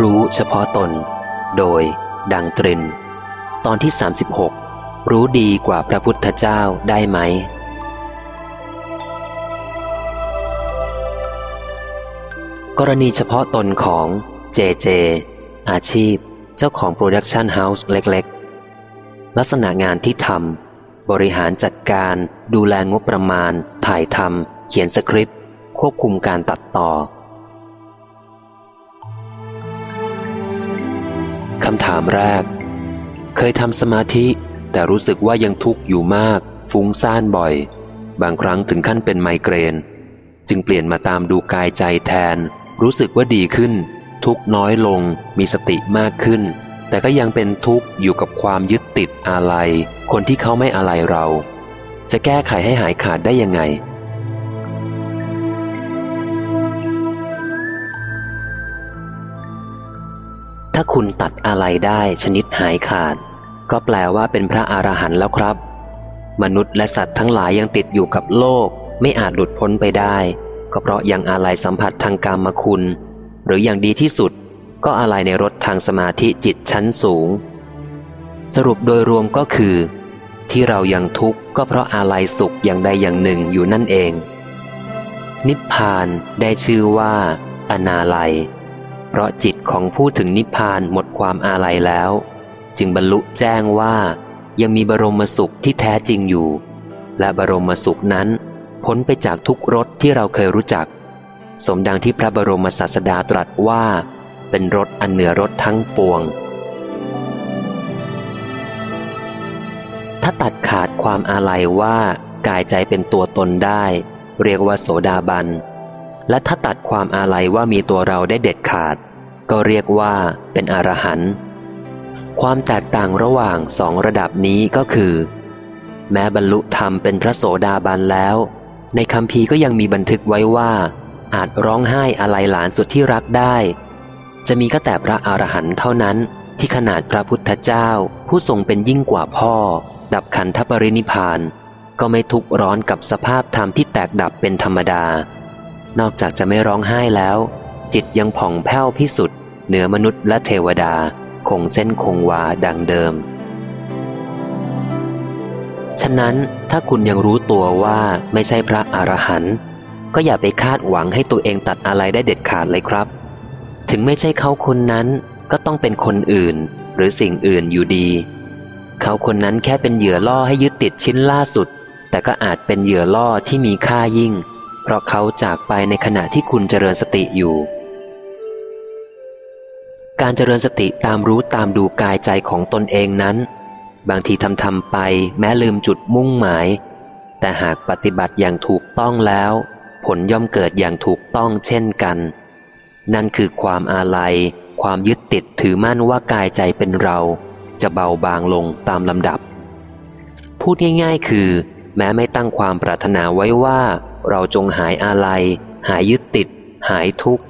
รู้เฉพาะตน โดย ดังตฤณ ตอนที่ 36 รู้ดีกว่าพระพุทธเจ้าได้ไหม กรณีเฉพาะตนของเจเจ อาชีพ เจ้าของ production house เล็ก ๆ ลักษณะงานที่ทำบริหารจัดการดูแลงบประมาณ ถ่ายทำเขียนสคริปต์ ควบคุมการตัดต่อำถามแรก เคยทำสมาธิแต่รู้สึกว่ายังทุกข์อยู่มาก ฟุ้งซ่านบ่อย บางครั้งถึงขั้นเป็นไมเกรน จึงเปลี่ยนมาตามดูกายใจแทน รู้สึกว่าดีขึ้น ทุกน้อยลง มีสติมากขึ้น แต่ก็ยังเป็นทุกข์อยู่กับความยึดติดอะไรคนที่เขาไม่อะไรเรา จะแก้ไขให้หายขาดได้ยังไง ถ้าคุณตัดอะไรได้ชนิดหายขาด ก็แปลว่าเป็นพระอรหันต์แล้วครับ มนุษย์และสัตว์ทั้งหลายยังติดอยู่กับโลก ไม่อาจหลุดพ้นไปได้ ก็เพราะยังอะไรสัมผัสทางกรรมคุณ หรืออย่างดีที่สุด ก็อะไรในรถทางสมาธิจิตชั้นสูง สรุปโดยรวมก็คือ ที่เรายังทุกข์ก็เพราะอะไรสุขอย่างใดอย่างหนึ่งอยู่นั่นเอง นิพพานได้ชื่อว่า อนาลัย ราะจิตของผู้ถึงนิพพานหมดความอาลัยแล้ว จึงบรรลุแจ้งว่ายังมีบรมสุขที่แท้จริงอยู่ และบรมสุขนั้นพ้นไปจากทุกรสที่เราเคยรู้จัก สมดังที่พระบรมศาสดาตรัสว่า เป็นรสอันเหนือรสทั้งปวง ถ้าตัดขาดความอาลัยว่ากายใจเป็นตัวตนได้ เรียกว่าโสดาบัน และถ้าตัดความอาลัยว่ามีตัวเราได้เด็ดขาด ก็เรียกว่าเป็นอรหันต์ความแตกต่างระหว่างสองระดับนี้ก็คือ แม้บรรลุธรรมเป็นพระโสดาบันแล้ว ในคำพีก็ยังมีบันทึกไว้ว่า อาจร้องไห้อะไรหลานสุดที่รักได้ จะมีก็แต่พระอรหันต์เท่านั้นที่ขนาดพระพุทธเจ้า ผู้ทรงเป็นยิ่งกว่าพ่อ ดับขันธปรินิพาน ก็ไม่ทุกร้อนกับสภาพธรรมที่แตกดับเป็นธรรมดา นอกจากจะไม่ร้องไห้แล้ว จิตยังผ่องแผ้วพิสุทธิ์เหนือมนุษย์และเทวดา คงเส้นคงวาดังเดิม ฉะนั้นถ้าคุณยังรู้ตัวว่าไม่ใช่พระอรหันต์ก็อย่าไปคาดหวังให้ตัวเองตัดอะไรได้เด็ดขาดเลยครับ ถึงไม่ใช่เขาคนนั้นก็ต้องเป็นคนอื่น หรือสิ่งอื่นอยู่ดี เขาคนนั้นแค่เป็นเหยื่อล่อให้ยึดติดชิ้นล่าสุด แต่ก็อาจเป็นเหยื่อล่อที่มีค่ายิ่ง เพราะเขาจากไปในขณะที่คุณเจริญสติอยู่ การเจริญสติตามรู้ตามดูกายใจของตนเองนั้น บางทีทำทำไปแม้ลืมจุดมุ่งหมาย แต่หากปฏิบัติอย่างถูกต้องแล้ว ผลย่อมเกิดอย่างถูกต้องเช่นกัน นั่นคือความอาลัย ความยึดติดถือมั่นว่ากายใจเป็นเรา จะเบาบางลงตามลำดับ พูดง่ายๆ คือ แม้ไม่ตั้งความปรารถนาไว้ว่า เราจงหายอาลัย หายยึดติด หายทุกข์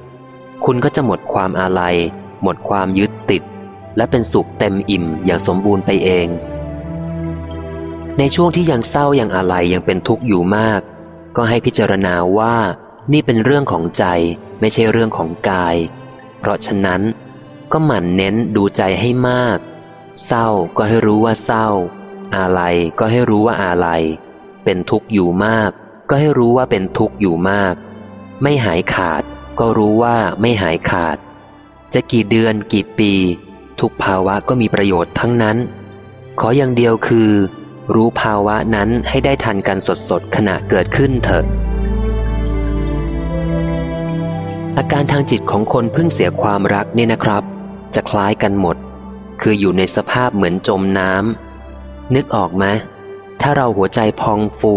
คุณก็จะหมดความอาลัย หมดความยึดติด และเป็นสุขเต็มอิ่มอย่างสมบูรณ์ไปเอง ในช่วงที่ยังเศร้ายังอาลัยยังเป็นทุกข์อยู่มาก ก็ให้พิจารณาว่า นี่เป็นเรื่องของใจไม่ใช่เรื่องของกาย เพราะฉะนั้น ก็หมั่นเน้นดูใจให้มาก เศร้าก็ให้รู้ว่าเศร้าอาลัยก็ให้รู้ว่าอาลัยเป็นทุกข์อยู่มาก ก็ให้รู้ว่าเป็นทุกข์อยู่มาก ไม่หายขาดก็รู้ว่าไม่หายขาด จะกี่เดือนกี่ปี ทุกภาวะก็มีประโยชน์ทั้งนั้น ขออย่างเดียวคือ รู้ภาวะนั้นให้ได้ทันกันสดๆขณะเกิดขึ้นเถอะ อาการทางจิตของคนเพิ่งเสียความรักเนี่ยนะครับ จะคล้ายกันหมด คืออยู่ในสภาพเหมือนจมน้ำนึกออกไหมถ้าเราหัวใจพองฟู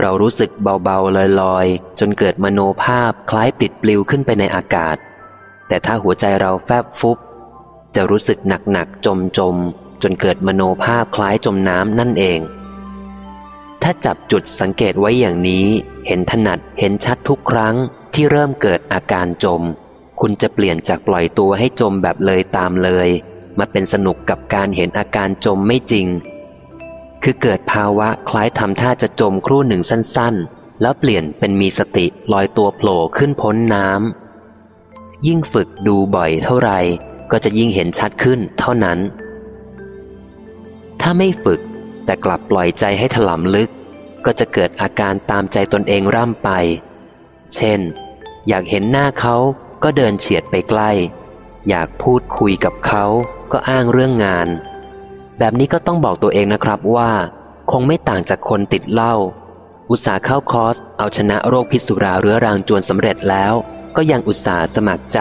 เรารู้สึกเบาๆลอยๆ จนเกิดมโนภาพคล้ายปลิดปลิวขึ้นไปในอากาศ แต่ถ้าหัวใจเราแฟบฟุบ จะรู้สึกหนักๆจมจมจนเกิดมโนภาพคล้ายจมน้ำนั่นเอง ถ้าจับจุดสังเกตไว้อย่างนี้ เห็นถนัดเห็นชัดทุกครั้งที่เริ่มเกิดอาการจม คุณจะเปลี่ยนจากปล่อยตัวให้จมแบบเลยตามเลย มาเป็นสนุกกับการเห็นอาการจมไม่จริง คือเกิดภาวะคล้ายทำท่าจะจมครู่หนึ่งสั้น ๆ แล้วเปลี่ยนเป็นมีสติลอยตัวโผล่ขึ้นพ้นน้ำ ยิ่งฝึกดูบ่อยเท่าไรก็จะยิ่งเห็นชัดขึ้นเท่านั้น ถ้าไม่ฝึกแต่กลับปล่อยใจให้ถลำลึก ก็จะเกิดอาการตามใจตนเองร่ำไป เช่น อยากเห็นหน้าเขาก็เดินเฉียดไปใกล้ อยากพูดคุยกับเขาก็อ้างเรื่องงาน แบบนี้ก็ต้องบอกตัวเองนะครับว่า คงไม่ต่างจากคนติดเหล้าอุตสาห์เข้าคอร์สเอาชนะโรคพิษสุราเรื้อรังจวนสำเร็จแล้ว ก็ยังอุตส่าห์สมัครใจ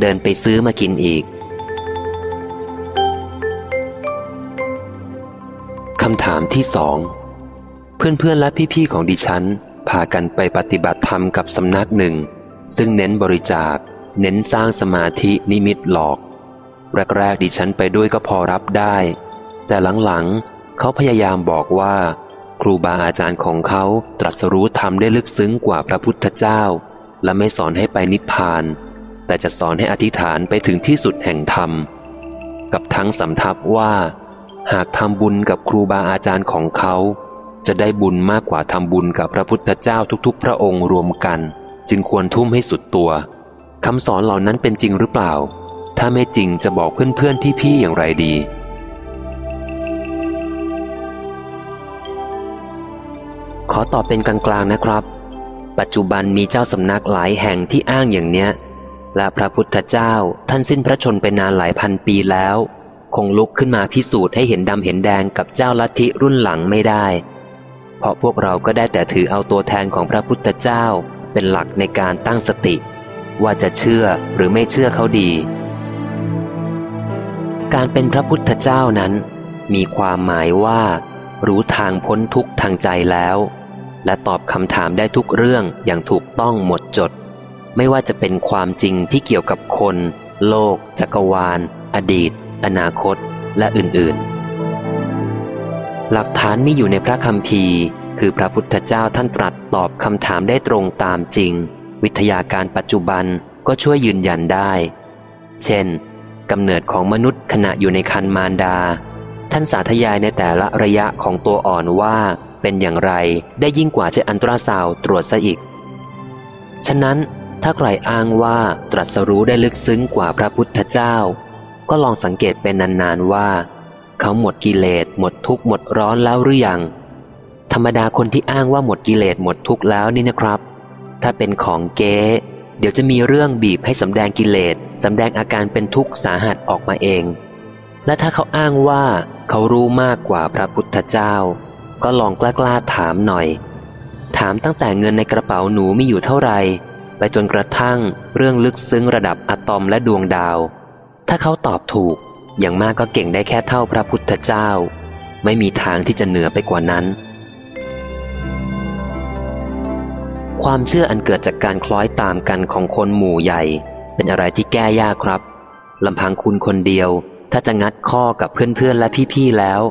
เดินไปซื้อมากินอีกคำถามที่สองเพื่อนๆและพี่ๆของดิฉันพากันไปปฏิบัติธรรมกับสำนักหนึ่ง ซึ่งเน้นบริจาค เน้นสร้างสมาธินิมิตหลอก แรกๆดิฉันไปด้วยก็พอรับได้ แต่หลังๆเขาพยายามบอกว่า ครูบาอาจารย์ของเขาตรัสรู้ธรรมได้ลึกซึ้งกว่าพระพุทธเจ้า และไม่สอนให้ไปนิพพาน แต่จะสอนให้อธิษฐานไปถึงที่สุดแห่งธรรม กับทั้งสำทับว่า หากทำบุญกับครูบาอาจารย์ของเขา จะได้บุญมากกว่าทำบุญกับพระพุทธเจ้าทุกๆ พระองค์รวมกัน จึงควรทุ่มให้สุดตัวคำสอนเหล่านั้นเป็นจริงหรือเปล่า ถ้าไม่จริงจะบอกเพื่อนๆพี่ๆอย่างไรดีขอตอบเป็นกลางๆนะครับ ปัจจุบันมีเจ้าสำนักหลายแห่งที่อ้างอย่างเนี้ย และพระพุทธเจ้าท่านสิ้นพระชนไปนานหลายพันปีแล้ว คงลุกขึ้นมาพิสูจน์ให้เห็นดำเห็นแดงกับเจ้าลัทธิรุ่นหลังไม่ได้ เพราะพวกเราก็ได้แต่ถือเอาตัวแทนของพระพุทธเจ้า เป็นหลักในการตั้งสติ ว่าจะเชื่อหรือไม่เชื่อเขาดี การเป็นพระพุทธเจ้านั้น มีความหมายว่า รู้ทางพ้นทุกทางใจแล้ว และตอบคำถามได้ทุกเรื่องอย่างถูกต้องหมดจด ไม่ว่าจะเป็นความจริงที่เกี่ยวกับคน โลก จักรวาล อดีต อนาคต และอื่นๆ หลักฐานมีอยู่ในพระคัมภีร์ คือพระพุทธเจ้าท่านตรัสตอบคำถามได้ตรงตามจริง วิทยาการปัจจุบันก็ช่วยยืนยันได้ เช่นกำเนิดของมนุษย์ขณะอยู่ในคันมารดา ท่านสาธยายในแต่ละระยะของตัวอ่อนว่า เป็นอย่างไรได้ยิ่งกว่าใช้อันตราซาวตรวจซะอีก ฉะนั้นถ้าใครอ้างว่าตรัสรู้ได้ลึกซึ้งกว่าพระพุทธเจ้า ก็ลองสังเกตเป็นนานๆว่า เขาหมดกิเลสหมดทุกข์หมดร้อนแล้วหรือยัง ธรรมดาคนที่อ้างว่าหมดกิเลสหมดทุกข์แล้วนี่นะครับ ถ้าเป็นของเก๊เดี๋ยวจะมีเรื่องบีบให้สำแดงกิเลสสำแดงอาการเป็นทุกข์สาหัสออกมาเอง และถ้าเขาอ้างว่าเขารู้มากกว่าพระพุทธเจ้า ก็ลองกล้าๆถามหน่อย ถามตั้งแต่เงินในกระเป๋าหนูมีอยู่เท่าไหร่ไปจนกระทั่งเรื่องลึกซึ้งระดับอะตอมและดวงดาว ถ้าเขาตอบถูก อย่างมากก็เก่งได้แค่เท่าพระพุทธเจ้า ไม่มีทางที่จะเหนือไปกว่านั้น ความเชื่ออันเกิดจากการคล้อยตามกันของคนหมู่ใหญ่ เป็นอะไรที่แก้ยากครับลำพังคุณคนเดียว ถ้าจะงัดข้อกับเพื่อนๆและพี่ๆแล้ว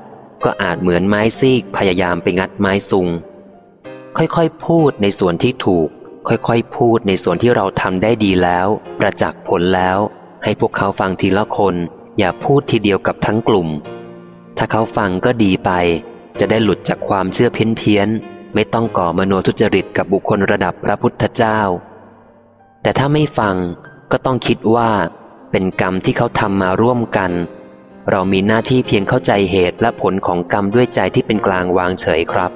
ก็อาจเหมือนไม้ซีกพยายามไปงัดไม้ซุง ค่อยๆพูดในส่วนที่ถูก ค่อยๆพูดในส่วนที่เราทำได้ดีแล้ว ประจักษ์ผลแล้ว ให้พวกเขาฟังทีละคน อย่าพูดทีเดียวกับทั้งกลุ่ม ถ้าเขาฟังก็ดีไป จะได้หลุดจากความเชื่อเพี้ยนเพียนไม่ต้องก่อมโนทุจริตกับบุคคลระดับพระพุทธเจ้า แต่ถ้าไม่ฟังก็ต้องคิดว่า เป็นกรรมที่เขาทำมาร่วมกัน เรามีหน้าที่เพียงเข้าใจเหตุและผลของกรรมด้วยใจที่เป็นกลางวางเฉยครับ